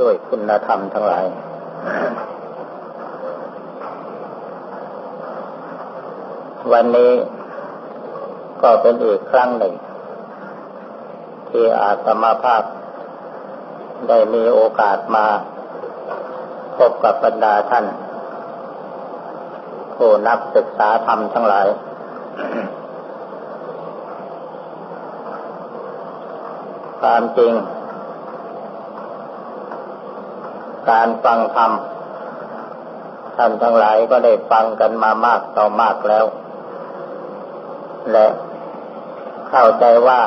ด้วยคุณธรรมทั้งหลาย วันนี้ก็เป็นอีกครั้งหนึ่ง ที่อาตมาภาพ ได้มีโอกาสมา พบกับบรรดาท่าน ผู้นับศึกษาธรรมทั้งหลายความจริง การฟังธรรมท่านทั้งหลายก็ได้ฟังกันมามากต่อมากแล้ว และเข้าใจว่า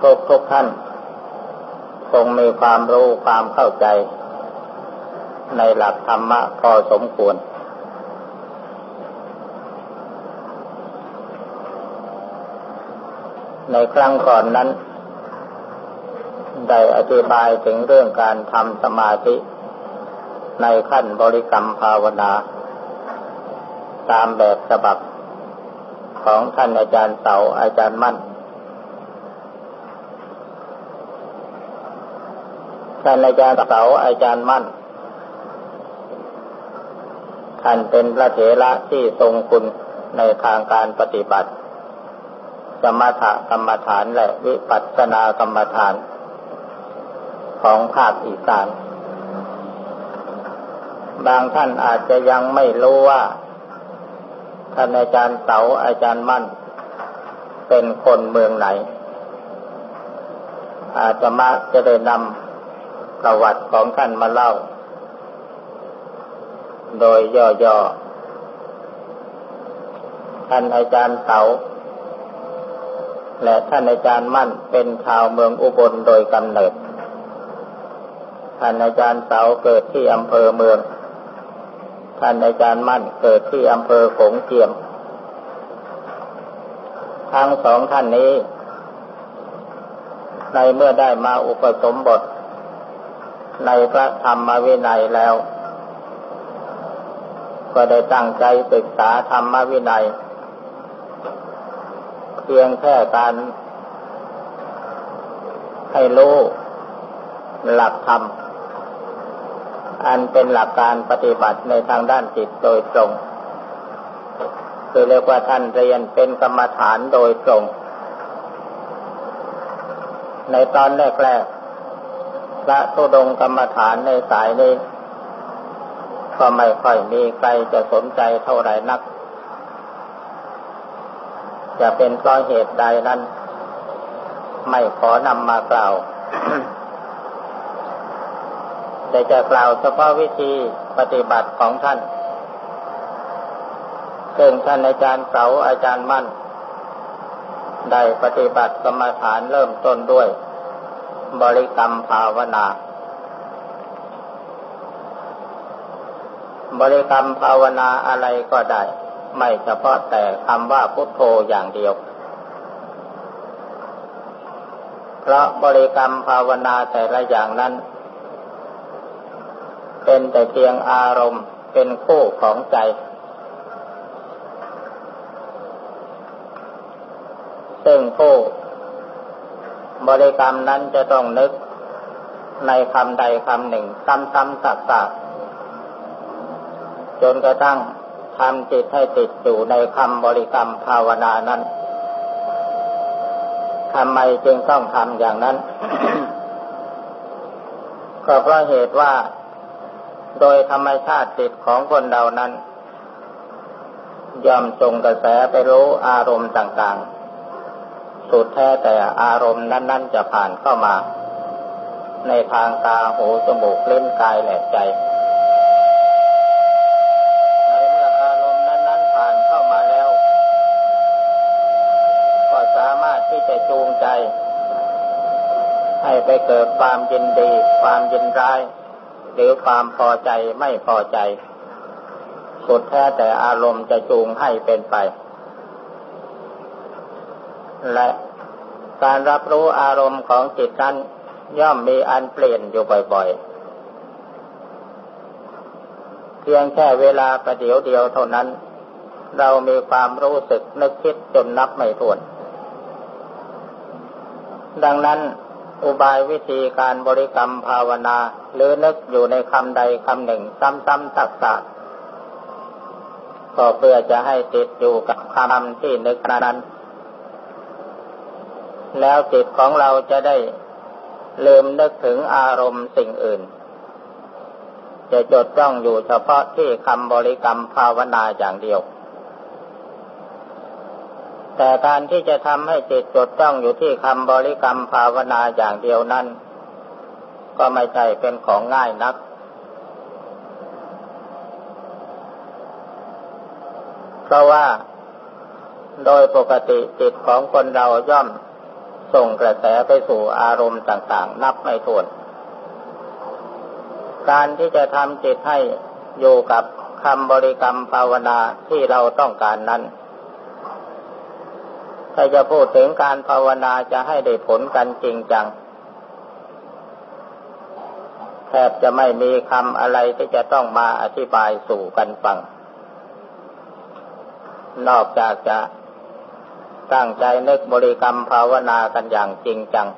ทุกทุกท่าน คงมีความรู้ความเข้าใจ ในหลักธรรมะพอสมควร ในครั้งก่อนนั้น ได้อธิบายถึงเรื่องการทำสมาธิ ในขั้นบริกรรมภาวนา ตามแบบฉบับของท่านอาจารย์เสาอาจารย์มั่น ท่านอาจารย์เสาอาจารย์มั่น ท่านเป็นพระเถระที่ทรงคุณในทางการปฏิบัติ สมถกรรมฐานและวิปัสสนากรรมฐาน ของภาคอีสาน บางท่านอาจจะยังไม่รู้ว่าท่านอาจารย์เสาอาจารย์มั่น เป็นคนเมืองไหน อาจจะมาจะได้นำประวัติของท่านมาเล่า โดยย่อๆ ท่านอาจารย์เสาและท่านอาจารย์มั่นเป็นชาวเมืองอุบลโดยกำเนิด ท่านอาจารย์เสาเกิดที่อำเภอเมือง ท่านอาจารย์มั่นเกิดที่อำเภอขงเจียม ทั้งสองท่านนี้ ในเมื่อได้มาอุปสมบท ในพระธรรมวินัยแล้ว ก็ได้ตั้งใจศึกษาธรรมวินัย เพียงแค่การให้รู้หลักธรรม อันเป็นหลักการปฏิบัติในทางด้านจิตโดยตรง คือเรียกว่าท่านเรียนเป็นกรรมฐานโดยตรง ในตอนแรกๆพระทุดงกรรมฐานในสายนี้ ก็ไม่ค่อยมีใครจะสนใจเท่าไหร่นัก จะเป็นเพราะเหตุใดนั้น ไม่ขอนำมากล่าว แต่จะกล่าวเฉพาะวิธีปฏิบัติของท่าน ซึ่งท่านอาจารย์เสาอาจารย์มั่น ได้ปฏิบัติกรรมฐานเริ่มต้นด้วย บริกรรมภาวนา บริกรรมภาวนาอะไรก็ได้ ไม่เฉพาะแต่คำว่าพุทโธอย่างเดียวเพราะบริกรรมภาวนาแต่ละอย่างนั้น เป็นแต่เพียงอารมณ์เป็นคู่ของใจ ซึ่งผู้บริกรรมนั้นจะต้องนึกในคำใดคำหนึ่ง ซ้ำๆซักๆจนกระทั่งทำจิตให้ติดอยู่ในคำบริกรรมภาวนานั้นทำไมจึงต้องทำอย่างนั้น ก็เพราะเหตุว่า โดยธรรมชาติจิตของคนเรานั้นย่อมส่งกระแสไปรู้อารมณ์ต่างๆ สุดแท้แต่อารมณ์นั้น ๆ จะผ่านเข้ามา ในทางตาหูจมูกเล่นกายและใจจะจูงใจ ให้ไปเกิดความยินดี ความยินร้าย รือความพอใจไม่พอใจ สุดแท้แต่อารมณ์จะจูงให้เป็นไป และการรับรู้อารมณ์ของจิตนั้นย่อมมีอันเปลี่ยนอยู่บ่อยๆ เพียงแค่เวลาประเดี๋ยวเดียวเท่านั้น เรามีความรู้สึกนึกคิดจนนับไม่ถ้วน ดังนั้น อุบายวิธีการบริกรรมภาวนา หรือนึกอยู่ในคำใดคำหนึ่ง ซ้ำๆซักๆก็เพื่อจะให้ติดอยู่กับคำที่นึกนั้น แล้วจิตของเราจะได้ลืมนึกถึงอารมณ์สิ่งอื่น จะจดจ้องอยู่เฉพาะที่คำบริกรรมภาวนาอย่างเดียว แต่การที่จะทำให้จิตจดจ้องอยู่ที่คำบริกรรมภาวนาอย่างเดียวนั้น ก็ไม่ใช่เป็นของง่ายนัก เพราะว่าโดยปกติจิตของคนเราย่อมส่งกระแสไปสู่อารมณ์ต่างๆ นับไม่ถ้วน การที่จะทำจิตให้อยู่กับคำบริกรรมภาวนาที่เราต้องการนั้น ถ้าจะพูดถึงการภาวนาจะให้ได้ผลกันจริงจังแทบจะไม่มีคำอะไรที่จะต้องมาอธิบายสู่กันฟัง นอกจากจะตั้งใจนึกบริกรรมภาวนากันอย่างจริงจัง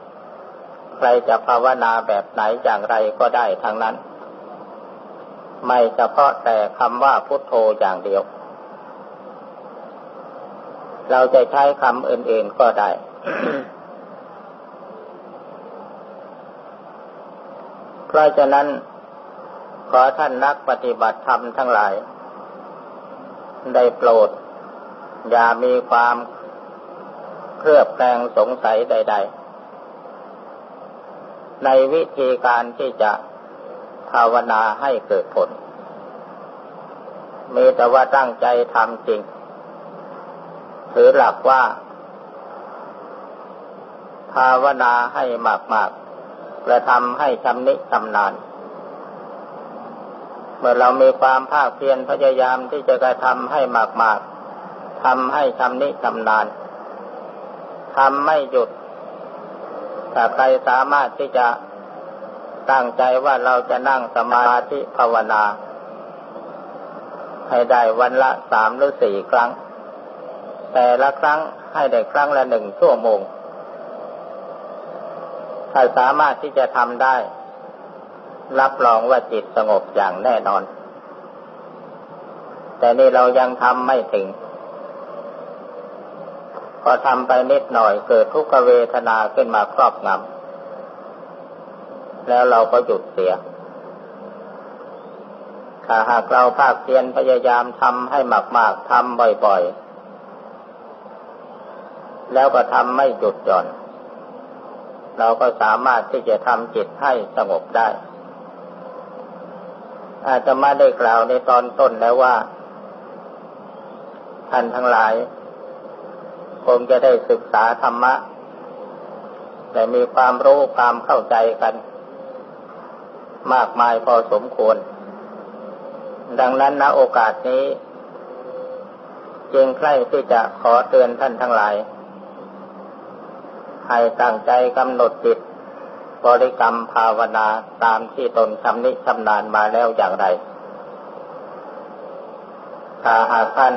ใครจะภาวนาแบบไหนอย่างไรก็ได้ทั้งนั้น ไม่เฉพาะแต่คำว่าพุทโธอย่างเดียว เราจะใช้คำอื่นๆก็ได้ เพราะฉะนั้น ขอท่านนักปฏิบัติธรรมทั้งหลาย ได้โปรด อย่ามีความเครือบแคลงสงสัยใด ๆ ในวิธีการที่จะภาวนาให้เกิดผล มีแต่ว่าตั้งใจทำจริง ถือหลักว่า ภาวนาให้มากๆกระทำให้ชำนิชำนาญเมื่อเรามีความภาคเพียรพยายามที่จะกระทำให้มากๆทำให้ชำนิชำนาญทำไม่หยุดถ้าใครสามารถที่จะตั้งใจว่าเราจะนั่งสมาธิภาวนา ให้ได้วันละสามหรือสี่ครั้ง แต่ละครั้งให้ได้ครั้งละหนึ่งชั่วโมง ถ้าสามารถที่จะทำได้ รับรองว่าจิตสงบอย่างแน่นอน แต่นี่เรายังทำไม่ถึง พอทำไปนิดหน่อยเกิดทุกขเวทนาขึ้นมาครอบงำแล้วเราก็หยุดเสียถ้าหากเราภาคเพียนพยายามทำให้มาก ๆ ทำบ่อยๆ แล้วก็ทำไม่หยุดหย่อน เราก็สามารถที่จะทำจิตให้สงบได้ อาจจะมาได้กล่าวในตอนต้นแล้วว่า ท่านทั้งหลาย คงจะได้ศึกษาธรรมะ แต่มีความรู้ความเข้าใจกัน มากมายพอสมควร ดังนั้นณโอกาสนี้ จึงใคร่ที่จะขอเตือนท่านทั้งหลาย ให้ตั้งใจกำหนดจิตบริกรรมภาวนาตามที่ตนชำนิชำนาญมาแล้วอย่างไร ถ้าหากท่าน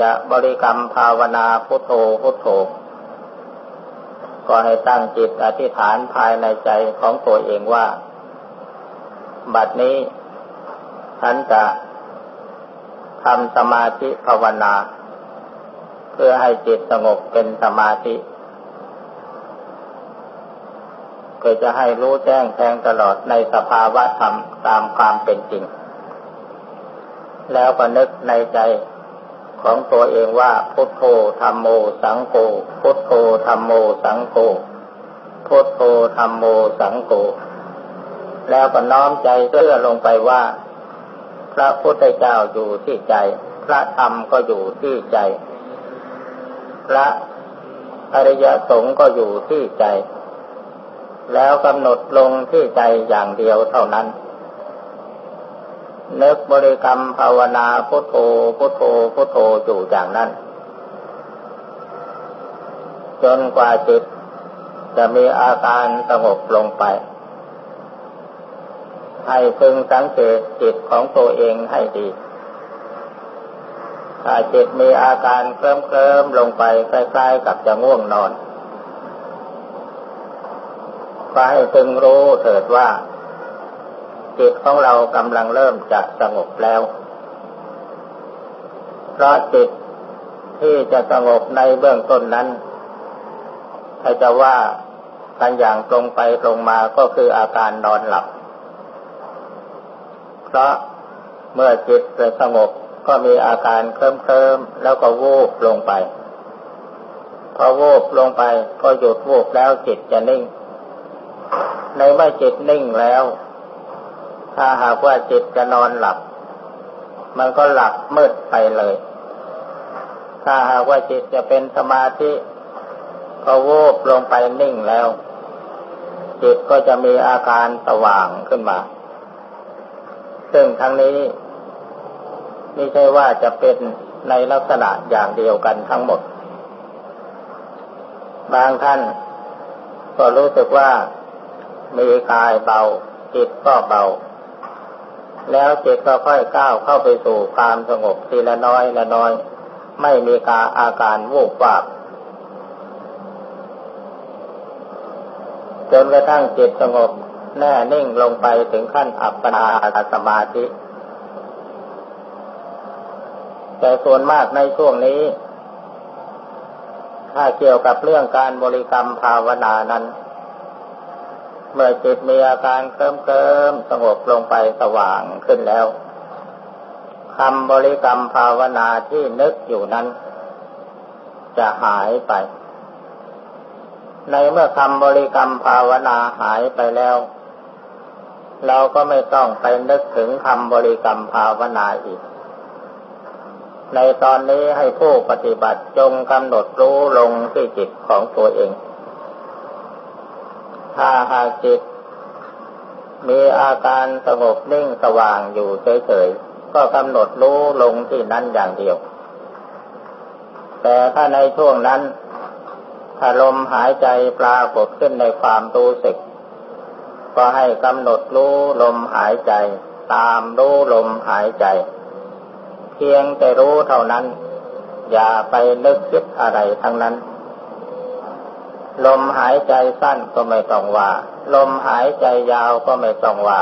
จะบริกรรมภาวนาพุทโธพุทโธ ก็ให้ตั้งจิตอธิษฐานภายในใจของตัวเองว่า บัดนี้ฉันจะทำสมาธิภาวนา เพื่อให้จิตสงบเป็นสมาธิ เพื่อจะให้รู้แจ้งแทงตลอดในสภาวะธรรมตามความเป็นจริง แล้วก็นึกในใจของตัวเองว่าพุทโธธรรมโมสังโฆพุทโธธรรมโมสังโฆพุทโธธรรมโมสังโฆแล้วก็น้อมใจเชื่อลงไปว่า พระพุทธเจ้าอยู่ที่ใจ พระธรรมก็อยู่ที่ใจ พระอริยสงฆ์ก็อยู่ที่ใจ แล้วกำหนดลงที่ใจอย่างเดียวเท่านั้น นึกบริกรรมภาวนาพุทโธพุทโธพุทโธอยู่อย่างนั้น จนกว่าจิตจะมีอาการสงบลงไป ให้พึงสังเกตจิตของตัวเองให้ดี ถ้าจิตมีอาการเคลิ้มๆลงไปคล้ายๆกับจะง่วงนอน ก็ให้พึงรู้เถิดว่าจิตของเรากำลังเริ่มจะสงบแล้ว เพราะจิตที่จะสงบในเบื้องต้นนั้นถ้าจะว่ากันอย่างตรงไปตรงมาก็คืออาการนอนหลับ เพราะเมื่อจิตสงบก็มีอาการเคลิ้มเคลิมแล้วก็วูบลงไป พอวูบลงไป ก็หยุดวูบแล้วจิตจะนิ่ง ในเมื่อจิตนิ่งแล้ว ถ้าหากว่าจิตจะนอนหลับ มันก็หลับมืดไปเลย ถ้าหากว่าจิตจะเป็นสมาธิพอวูบลงไปนิ่งแล้ว จิตก็จะมีอาการสว่างขึ้นมา ซึ่งทั้งนี้ไม่ใช่ว่าจะเป็นในลักษณะอย่างเดียวกันทั้งหมด บางท่านก็รู้สึกว่า มีกายเบา จิตก็เบา แล้วจิตก็ค่อยก้าวเข้าไปสู่ความสงบทีละน้อยละน้อย ไม่มีกาอาการวูบวาบจนกระทั่งจิตสงบแน่นิ่งลงไปถึงขั้นอัปปนาสมาธิ แต่ส่วนมากในช่วงนี้ ถ้าเกี่ยวกับเรื่องการบริกรรมภาวนานั้น เมื่อจิตมีอาการเคลิ้มเคลิมสงบลงไปสว่างขึ้นแล้วคำบริกรรมภาวนาที่นึกอยู่นั้น จะหายไป ในเมื่อคำบริกรรมภาวนาหายไปแล้ว เราก็ไม่ต้องไปนึกถึงคำบริกรรมภาวนาอีก ในตอนนี้ให้ผู้ปฏิบัติจงกำหนดรู้ลงที่จิตของตัวเอง ถ้าหากจิต มีอาการสงบนิ่งสว่างอยู่เฉยๆ ก็กำหนดรู้ลงที่นั้นอย่างเดียว แต่ถ้าในช่วงนั้นถ้าลมหายใจปรากฏขึ้นในความรู้สึก ก็ให้กำหนดรู้ลมหายใจ ตามรู้ลมหายใจ เพียงแต่รู้เท่านั้น อย่าไปนึกคิดอะไรทั้งนั้น ลมหายใจสั้นก็ไม่ต้องว่า ลมหายใจยาวก็ไม่ต้องว่า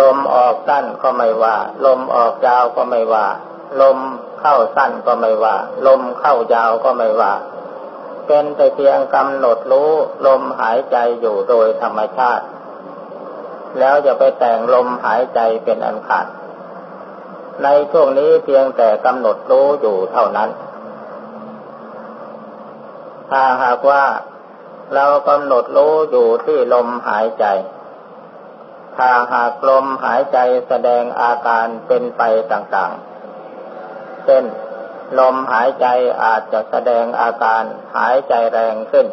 ลมออกสั้นก็ไม่ว่า ลมออกยาวก็ไม่ว่า ลมเข้าสั้นก็ไม่ว่า ลมเข้ายาวก็ไม่ว่า เป็นแต่เพียงกำหนดรู้ ลมหายใจอยู่โดยธรรมชาติ แล้วจะไปแต่งลมหายใจเป็นอันขาดในช่วงนี้เพียงแต่กำหนดรู้อยู่เท่านั้น ถ้าหากว่าเรากำหนดรู้อยู่ที่ลมหายใจ ถ้าหากลมหายใจแสดงอาการเป็นไปต่างๆ เช่น ลมหายใจอาจจะแสดงอาการหายใจแรงขึ้น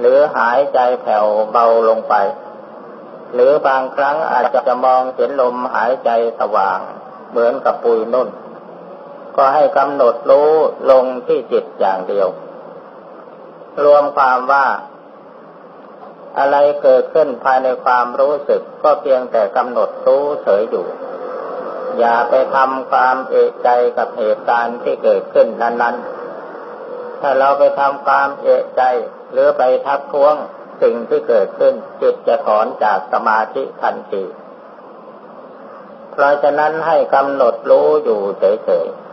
หรือหายใจแผ่วเบาลงไป หรือบางครั้งอาจจะมองเห็นลมหายใจสว่าง เหมือนกับปุยนุ่น ก็ให้กำหนดรู้ลงที่จิตอย่างเดียว รวมความว่า อะไรเกิดขึ้นภายในความรู้สึกก็เพียงแต่กำหนดรู้เฉยอยู่ อย่าไปทำความเอกใจกับเหตุการณ์ที่เกิดขึ้นนั้น ๆ ถ้าเราไปทำความเอกใจ หรือไปทักท้วงสิ่งที่เกิดขึ้น จิตจะถอนจากสมาธิทันทีเพราะฉะนั้นให้กำหนดรู้อยู่เฉยๆ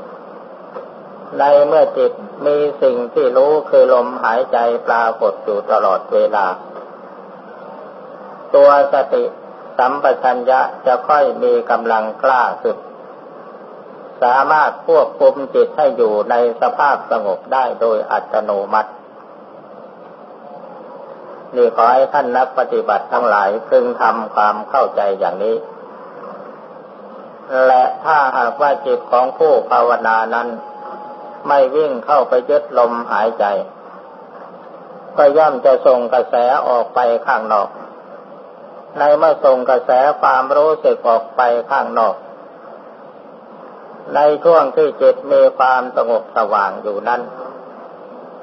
ในเมื่อจิตมีสิ่งที่รู้คือลมหายใจปรากฏอยู่ตลอดเวลา ตัวสติสัมปชัญญะจะค่อยมีกำลังกล้าขึ้นสามารถควบคุมจิตให้อยู่ในสภาพสงบได้โดยอัตโนมัตินี่ขอให้ท่านนักปฏิบัติทั้งหลายพึงทำความเข้าใจอย่างนี้ และถ้าหากว่าจิตของผู้ภาวนานั้น ไม่วิ่งเข้าไปยึดลมหายใจ ก็ย่อมจะส่งกระแสออกไปข้างนอก ในเมื่อส่งกระแสความรู้สึกออกไปข้างนอก ในช่วงที่จิตมีความสงบสว่างอยู่นั้น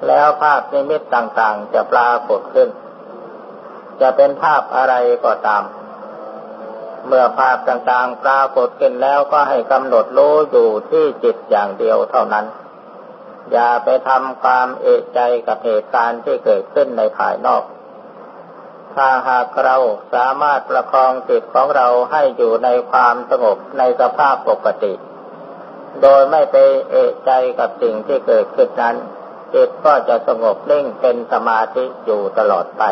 แล้วภาพนิมิตต่างๆจะปรากฏขึ้น จะเป็นภาพอะไรก็ตามเมื่อภาพต่างๆปรากฏขึ้นแล้วก็ให้กำหนดรู้อยู่ที่จิตอย่างเดียวเท่านั้น อย่าไปทำความเอกใจกับเหตุการณ์ที่เกิดขึ้นในภายนอก ถ้าหากเราสามารถประคองจิตของเราให้อยู่ในความสงบในสภาพปกติ โดยไม่ไปเอะใจกับสิ่งที่เกิดขึ้นนั้น จิตก็จะสงบนิ่งเป็นสมาธิอยู่ตลอดไป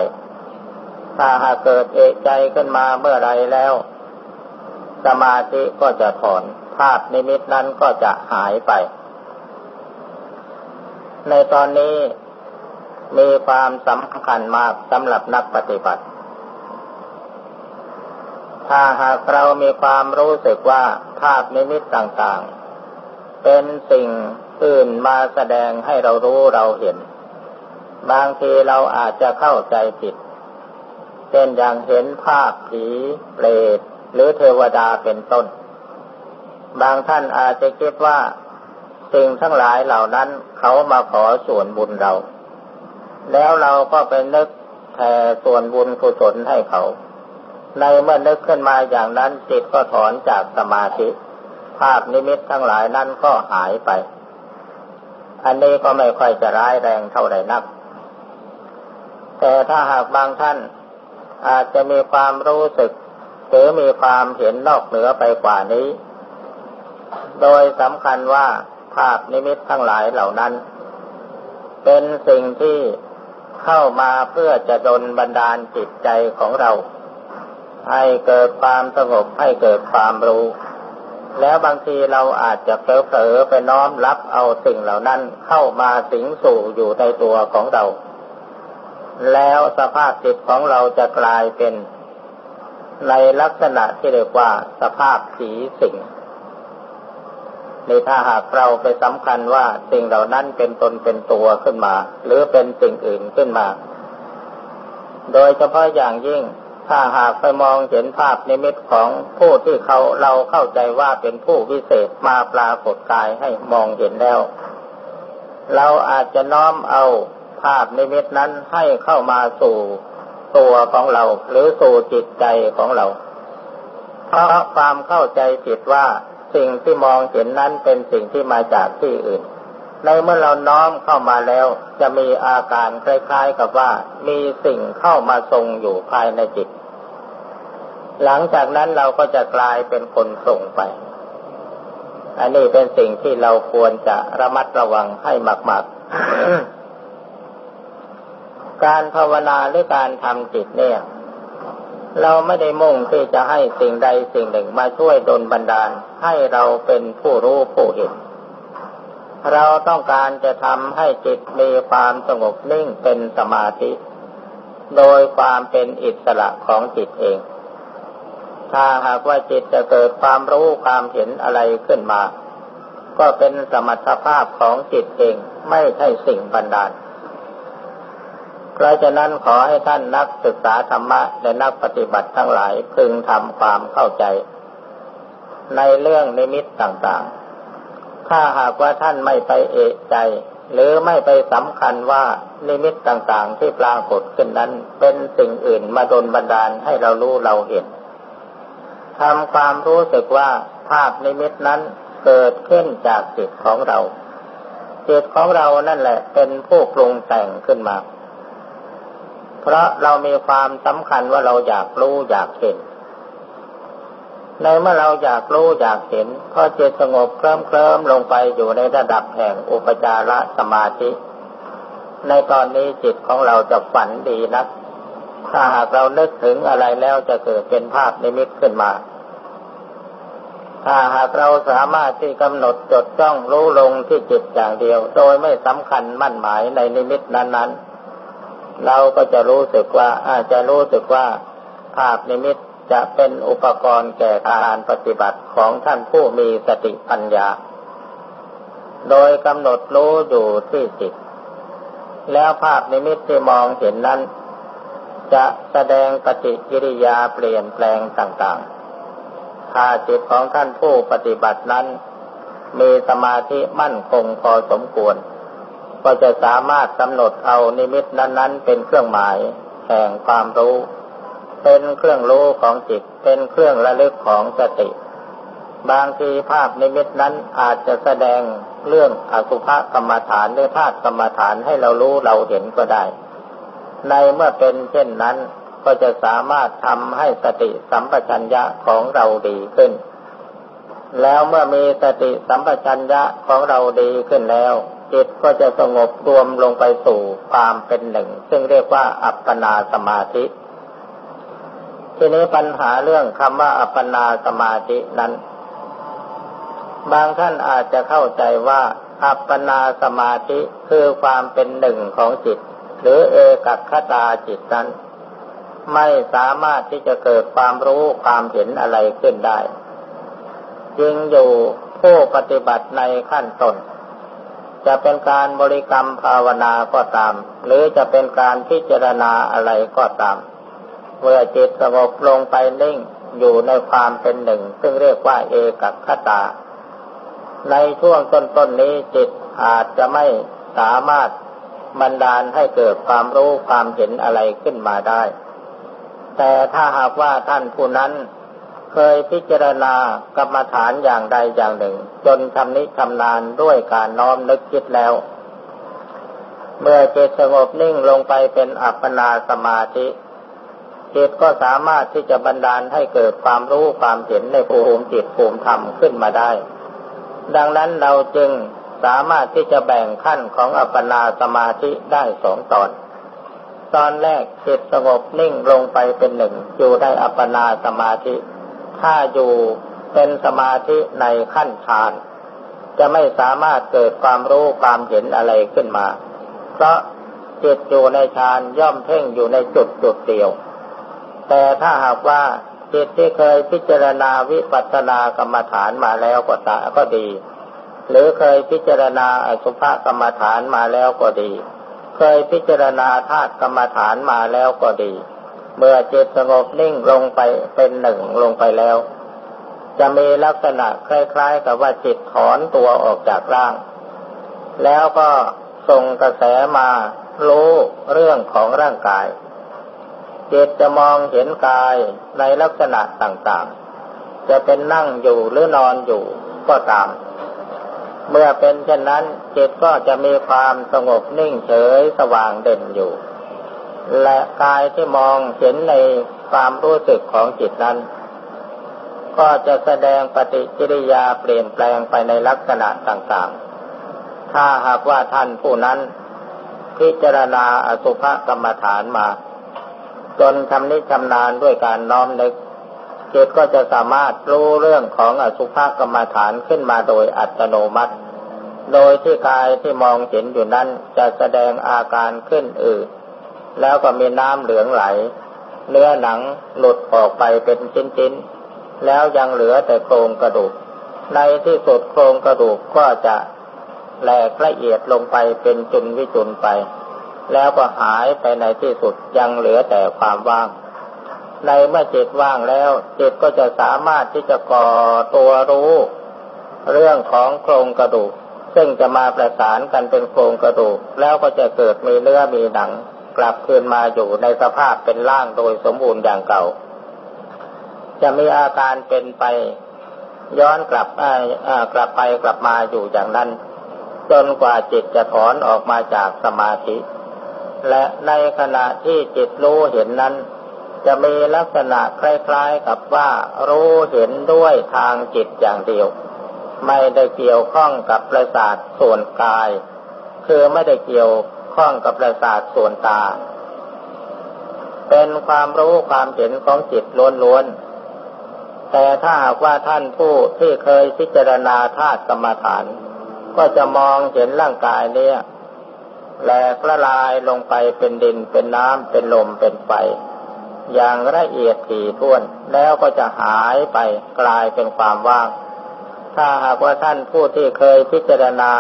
ถ้าหากเกิดเอะใจขึ้นมาเมื่อไรแล้ว สมาธิก็จะถอนภาพนิมิตนั้นก็จะหายไป ในตอนนี้มีความสำคัญมากสำหรับนักปฏิบัติ ถ้าหากเรามีความรู้สึกว่าภาพนิมิตต่างๆ เป็นสิ่งอื่นมาแสดงให้เรารู้เราเห็น บางทีเราอาจจะเข้าใจผิดเช่นอย่างเห็นภาพผีเปรตหรือเทวดาเป็นต้น บางท่านอาจจะคิดว่า สิ่งทั้งหลายเหล่านั้นเขามาขอส่วนบุญเรา แล้วเราก็ไปนึกแผ่ส่วนบุญกุศลให้เขา ในเมื่อนึกขึ้นมาอย่างนั้นจิตก็ถอนจากสมาธิ ภาพนิมิตทั้งหลายนั้นก็หายไป อันนี้ก็ไม่ค่อยจะร้ายแรงเท่าไหร่นัก แต่ถ้าหากบางท่านอาจจะมีความรู้สึกหรือมีความเห็นนอกเหนือไปกว่านี้ โดยสำคัญว่า ภาพนิมิตทั้งหลายเหล่านั้น เป็นสิ่งที่เข้ามาเพื่อจะดลบันดาลจิตใจของเรา ให้เกิดความสงบให้เกิดความรู้ แล้วบางทีเราอาจจะเผลอๆไปน้อมรับเอาสิ่งเหล่านั้นเข้ามาสิงสู่อยู่ในตัวของเรา แล้วสภาพจิตของเราจะกลายเป็นในลักษณะที่เรียกว่าสภาพสีสิง นถ้าหากเราไปสำคัญว่าสิ่งเหล่านั้นเป็นตนเป็นตัวขึ้นมา หรือเป็นสิ่งอื่นขึ้นมา โดยเฉพาะอย่างยิ่งถ้าหากไปมองเห็นภาพนิมิตของผู้ที่เขาเราเข้าใจว่าเป็นผู้วิเศษมาปรากฏกายให้มองเห็นแล้ว เราอาจจะน้อมเอาภาพนิมิตนั้นให้เข้ามาสู่ตัวของเรา หรือสู่จิตใจของเรา เพราะความเข้าใจผิดว่า สิ่งที่มองเห็นนั้นเป็นสิ่งที่มาจากที่อื่น ในเมื่อเราน้อมเข้ามาแล้ว จะมีอาการคล้ายๆกับว่า มีสิ่งเข้ามาทรงอยู่ภายในจิต หลังจากนั้นเราก็จะกลายเป็นคนส่งไป อันนี้เป็นสิ่งที่เราควรจะระมัดระวังให้มาก ๆ การภาวนาหรือการทำจิตเนี่ย เราไม่ได้มุ่งที่จะให้สิ่งใดสิ่งหนึ่งมาช่วยดลบันดาล ให้เราเป็นผู้รู้ผู้เห็น เราต้องการจะทำให้จิตมีความสงบนิ่งเป็นสมาธิ โดยความเป็นอิสระของจิตเอง ถ้าหากว่าจิตจะเกิดความรู้ความเห็นอะไรขึ้นมา ก็เป็นสมรรถภาพของจิตเองไม่ใช่สิ่งบันดาล เพราะฉะนั้นขอให้ท่านนักศึกษาธรรมะและนักปฏิบัติทั้งหลายพึงทำความเข้าใจ ในเรื่องนิมิตต่างๆ ถ้าหากว่าท่านไม่ไปเอะใจ หรือไม่ไปสำคัญว่านิมิตต่างๆ ที่ปรากฏขึ้นนั้น เป็นสิ่งอื่นมาดนบันดาลให้เรารู้เราเห็นทำความรู้สึกว่าภาพนิมิตนั้นเกิดขึ้นจากจิตของเราจิตของเรานั่นแหละเป็นผู้ปรุงแต่งขึ้นมา เพราะเรามีความสำคัญว่าเราอยากรู้อยากเห็นในเมื่อเราอยากรู้อยากเห็นก็จิตสงบเคลิ้มเคลิ้มลงไปอยู่ในระดับแห่งอุปจารสมาธิ ในตอนนี้จิตของเราจะฝันดีนัก ถ้าหากเรานึกถึงอะไรแล้วจะเกิดเป็นภาพนิมิตขึ้นมา ถ้าหากเราสามารถที่กำหนดจดจ้องรู้ลงที่จิตอย่างเดียว โดยไม่สำคัญมั่นหมายในนิมิตนั้นๆ เราก็จะรู้สึกว่าอาจจะรู้สึกว่าภาพนิมิตจะเป็นอุปกรณ์แก่การปฏิบัติของท่านผู้มีสติปัญญา โดยกำหนดรู้อยู่ที่จิต แล้วภาพนิมิตที่มองเห็นนั้น จะแสดงปฏิกิริยาเปลี่ยนแปลงต่างๆ ถ้าจิตของท่านผู้ปฏิบัตินั้น มีสมาธิมั่นคงพอสมควร ก็จะสามารถกำหนดเอานิมิตนั้น ๆ เป็นเครื่องหมายแห่งความรู้ เป็นเครื่องรู้ของจิต เป็นเครื่องระลึกของสติ บางทีภาพนิมิตนั้นอาจจะแสดงเรื่องอสุภกรรมฐานหรือธาตุกรรมฐานให้เรารู้เราเห็นก็ได้ ในเมื่อเป็นเช่นนั้นก็จะสามารถทำให้สติสัมปชัญญะของเราดีขึ้น แล้วเมื่อมีสติสัมปชัญญะของเราดีขึ้นแล้ว จิตก็จะสงบรวมลงไปสู่ความเป็นหนึ่ง ซึ่งเรียกว่าอัปปนาสมาธิ ทีนี้ปัญหาเรื่องคำว่าอัปปนาสมาธินั้น บางท่านอาจจะเข้าใจว่า อัปปนาสมาธิคือความเป็นหนึ่งของจิต หรือเอกัคตาจิตนั้น ไม่สามารถที่จะเกิดความรู้ความเห็นอะไรขึ้นได้ จึงอยู่ผู้ปฏิบัติในขั้นต้น จะเป็นการบริกรรมภาวนาก็ตาม หรือจะเป็นการพิจารณาอะไรก็ตาม เมื่อจิตสงบลงไปนิ่งอยู่ในความเป็นหนึ่ง ซึ่งเรียกว่าเอกคตา ในช่วงต้นๆนนี้จิตอาจจะไม่สามารถบันดาลให้เกิดความรู้ความเห็นอะไรขึ้นมาได้ แต่ถ้าหากว่าท่านผู้นั้น เคยพิจารณากรรมฐานอย่างใดอย่างหนึ่ง จนชำนิชำนาญด้วยการน้อมนึกคิดแล้ว เมื่อจิตสงบนิ่งลงไปเป็นอัปปนาสมาธิจิตก็สามารถที่จะบันดาลให้เกิดความรู้ความเห็นในภูมิจิตภูมิธรรมขึ้นมาได้ ดังนั้นเราจึงสามารถที่จะแบ่งขั้นของอัปปนาสมาธิได้สองตอน ตอนแรกจิตสงบนิ่งลงไปเป็นหนึ่งอยู่ได้อัปปนาสมาธิ ถ้าอยู่เป็นสมาธิในขั้นฌาน จะไม่สามารถเกิดความรู้ความเห็นอะไรขึ้นมา เพราะจิตอยู่ในฌานย่อมเพ่งอยู่ในจุดจุดเดียว แต่ถ้าหากว่าจิตที่เคยพิจารณาวิปัสสนากรรมฐานมาแล้วก็ตาก็ดี หรือเคยพิจารณาอสุภกรรมฐานมาแล้วก็ดี เคยพิจารณาธาตุกรรมฐานมาแล้วก็ดี เมื่อจิตสงบนิ่งลงไปเป็นหนึ่งลงไปแล้ว จะมีลักษณะคล้ายๆ กับว่าจิตถอนตัวออกจากร่าง แล้วก็ส่งกระแสมารู้เรื่องของร่างกาย จิตจะมองเห็นกายในลักษณะต่างๆ จะเป็นนั่งอยู่หรือนอนอยู่ก็ตาม เมื่อเป็นเช่นนั้นจิตก็จะมีความสงบนิ่งเฉยสว่างเด่นอยู่ และกายที่มองเห็นในความรู้สึกของจิตนั้น ก็จะแสดงปฏิกิริยาเปลี่ยนแปลงไปในลักษณะต่างๆ ถ้าหากว่าท่านผู้นั้น พิจารณาอสุภกรรมฐานมา จนชำนิชำนาญด้วยการน้อมนึกจิตก็จะสามารถรู้เรื่องของอสุภกรรมฐานขึ้นมาโดยอัตโนมัติ โดยที่กายที่มองเห็นอยู่นั้นจะแสดงอาการขึ้นอืด แล้วก็มีน้ำเหลืองไหล เนื้อหนังหลุดออกไปเป็นชิ้นๆ แล้วยังเหลือแต่โครงกระดูก ในที่สุดโครงกระดูกก็จะแหลกละเอียดลงไปเป็นจุนวิจุนไป แล้วก็หายไปในที่สุดยังเหลือแต่ความว่าง ในเมื่อจิตว่างแล้ว จิตก็จะสามารถที่จะก่อตัวรู้ เรื่องของโครงกระดูก ซึ่งจะมาประสานกันเป็นโครงกระดูก แล้วก็จะเกิดมีเนื้อมีหนัง กลับคืนมาอยู่ในสภาพเป็นร่างโดยสมบูรณ์อย่างเก่า จะมีอาการเป็นไปย้อนกลับกลับไปกลับมาอยู่อย่างนั้น จนกว่าจิตจะถอนออกมาจากสมาธิ และในขณะที่จิตรู้เห็นนั้น จะมีลักษณะคล้ายๆกับว่ารู้เห็นด้วยทางจิตอย่างเดียว ไม่ได้เกี่ยวข้องกับประสาทส่วนกาย คือไม่ได้เกี่ยว ข้องกับประสาทส่วนตา เป็นความรู้ความเห็นของจิตล้วนๆ แต่ถ้าหากว่าท่านผู้ที่เคยพิจารณาธาตุกรรมฐาน ก็จะมองเห็นร่างกายเนี่ยแหลกละลายลงไปเป็นดินเป็นน้ำเป็นลมเป็นไฟอย่างละเอียดถี่ถ้วน แล้วก็จะหายไปกลายเป็นความว่าง ถ้าหากว่าท่านผู้ที่เคยพิจารณา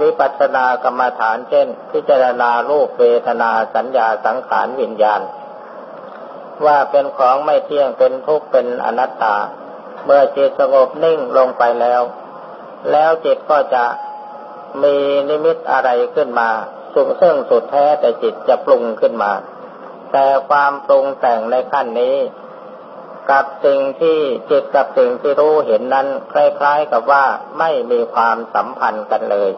วิปัสสนากรรมฐานเช่น พิจารณารูปเวทนาสัญญาสังขารวิญญาณ ว่าเป็นของไม่เที่ยงเป็นทุกข์เป็นอนัตตา เมื่อจิตสงบนิ่งลงไปแล้ว แล้วจิตก็จะมีนิมิตอะไรขึ้นมาสุซึ่งสุดแท้แต่จิตจะปรุงขึ้นมา แต่ความปรุงแต่งในขั้นนี้ กับสิ่งที่จิตกับสิ่งที่รู้เห็นนั้น คล้ายๆกับว่าไม่มีความสัมพันธ์กันเลย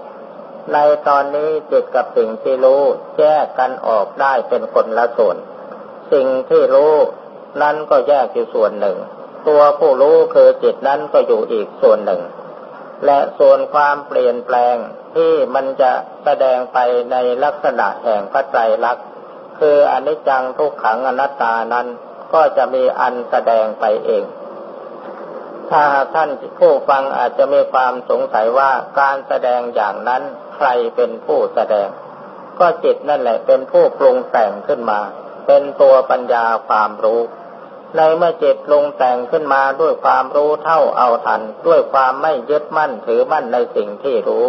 ในตอนนี้จิตกับสิ่งที่รู้แยกกันออกได้เป็นคนละส่วน สิ่งที่รู้นั้นก็แยกอยู่ส่วนหนึ่ง ตัวผู้รู้คือจิตนั้นก็อยู่อีกส่วนหนึ่ง และส่วนความเปลี่ยนแปลงที่มันจะแสดงไปในลักษณะแห่งพระไตรลักษณ์คืออนิจจังทุกขังอนัตตานั้น ก็จะมีอันแสดงไปเอง ถ้าท่านผู้ฟังอาจจะมีความสงสัยว่าการแสดงอย่างนั้นใครเป็นผู้แสดง ก็จิตนั่นแหละเป็นผู้ปรุงแต่งขึ้นมา เป็นตัวปัญญาความรู้ ในเมื่อจิตปรุงแต่งขึ้นมาด้วยความรู้เท่าเอาทัน ด้วยความไม่ยึดมั่นถือมั่นในสิ่งที่รู้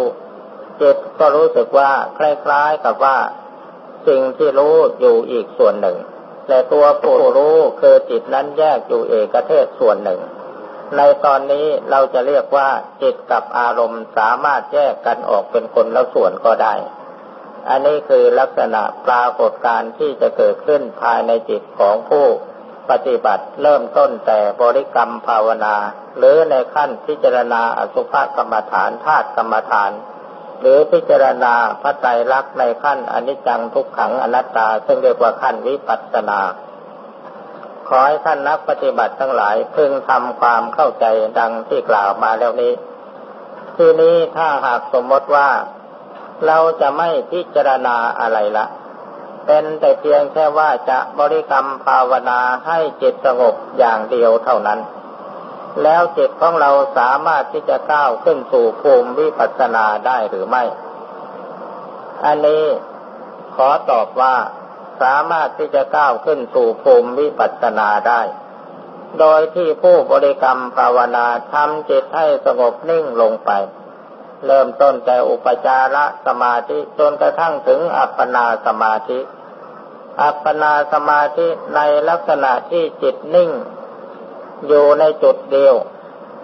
จิตก็รู้สึกว่าคล้ายๆกับว่า สิ่งที่รู้อยู่อีกส่วนหนึ่ง แต่ตัวผู้รู้คือจิตนั้นแยกอยู่เอกเทศส่วนหนึ่ง ในตอนนี้เราจะเรียกว่าจิตกับอารมณ์สามารถแยกกันออกเป็นคนละส่วนก็ได้ อันนี้คือลักษณะปรากฏการที่จะเกิดขึ้นภายในจิตของผู้ปฏิบัติเริ่มต้นแต่บริกรรมภาวนา หรือในขั้นพิจารณาอสุภกรรมฐานธาตุกรรมฐาน หรือพิจารณาพระไตรลักษณ์ในขั้นอนิจจังทุกขังอนัตตา ซึ่งเรียกว่าขั้นวิปัสสนา ขอให้ท่านนักปฏิบัติทั้งหลายพึงทำความเข้าใจดังที่กล่าวมาแล้วนี้ ทีนี้ถ้าหากสมมติว่า เราจะไม่พิจารณาอะไรละเป็นแต่เพียงแค่ว่าจะบริกรรมภาวนาให้จิตสงบอย่างเดียวเท่านั้น แล้วจิตของเราสามารถที่จะก้าวขึ้นสู่ภูมิวิปัสสนาได้หรือไม่ อันนี้ขอตอบว่าสามารถที่จะก้าวขึ้นสู่ภูมิวิปัสสนาได้ โดยที่ผู้บริกรรมภาวนาทำจิตให้สงบนิ่งลงไป เริ่มต้นแต่อุปจารสมาธิจนกระทั่งถึงอัปปนาสมาธิ อัปปนาสมาธิในลักษณะที่จิตนิ่ง อยู่ในจุดเดียว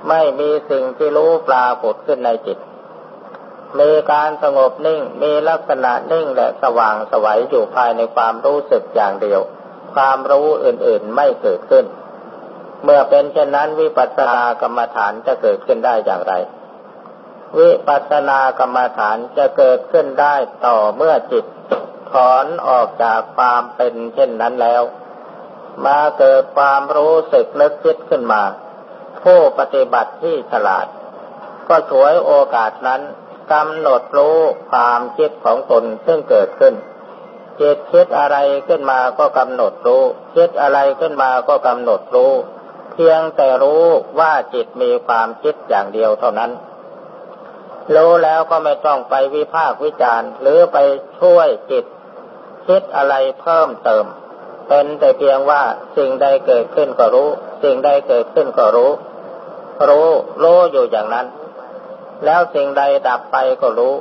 ไม่มีสิ่งที่รู้ปรากฏขึ้นในจิต มีการสงบนิ่ง มีลักษณะนิ่งและสว่างสวัยอยู่ภายในความรู้สึกอย่างเดียว ความรู้อื่นๆไม่เกิดขึ้น เมื่อเป็นเช่นนั้นวิปัสสนากรรมฐานจะเกิดขึ้นได้อย่างไรวิปัสสนากรรมฐานจะเกิดขึ้นได้ต่อเมื่อจิต ถอนออกจากความเป็นเช่นนั้นแล้ว มาเกิดความรู้สึกนึกคิดขึ้นมา ผู้ปฏิบัติที่ฉลาด ก็ถวยโอกาสนั้นกำหนดรู้ความคิดของตนซึ่งเกิดขึ้นจิตคิดอะไรขึ้นมาก็กำหนดรู้คิดอะไรขึ้นมาก็กำหนดรู้ เพียงแต่รู้ว่าจิตมีความคิดอย่างเดียวเท่านั้น รู้แล้วก็ไม่ต้องไปวิพากษ์วิจารณ์ หรือไปช่วยจิต คิดอะไรเพิ่มเติม เป็นแต่เพียงว่าสิ่งใดเกิดขึ้นก็รู้ สิ่งใดเกิดขึ้นก็รู้ รู้ รู้อยู่อย่างนั้น แล้วสิ่งใดดับไปก็รู้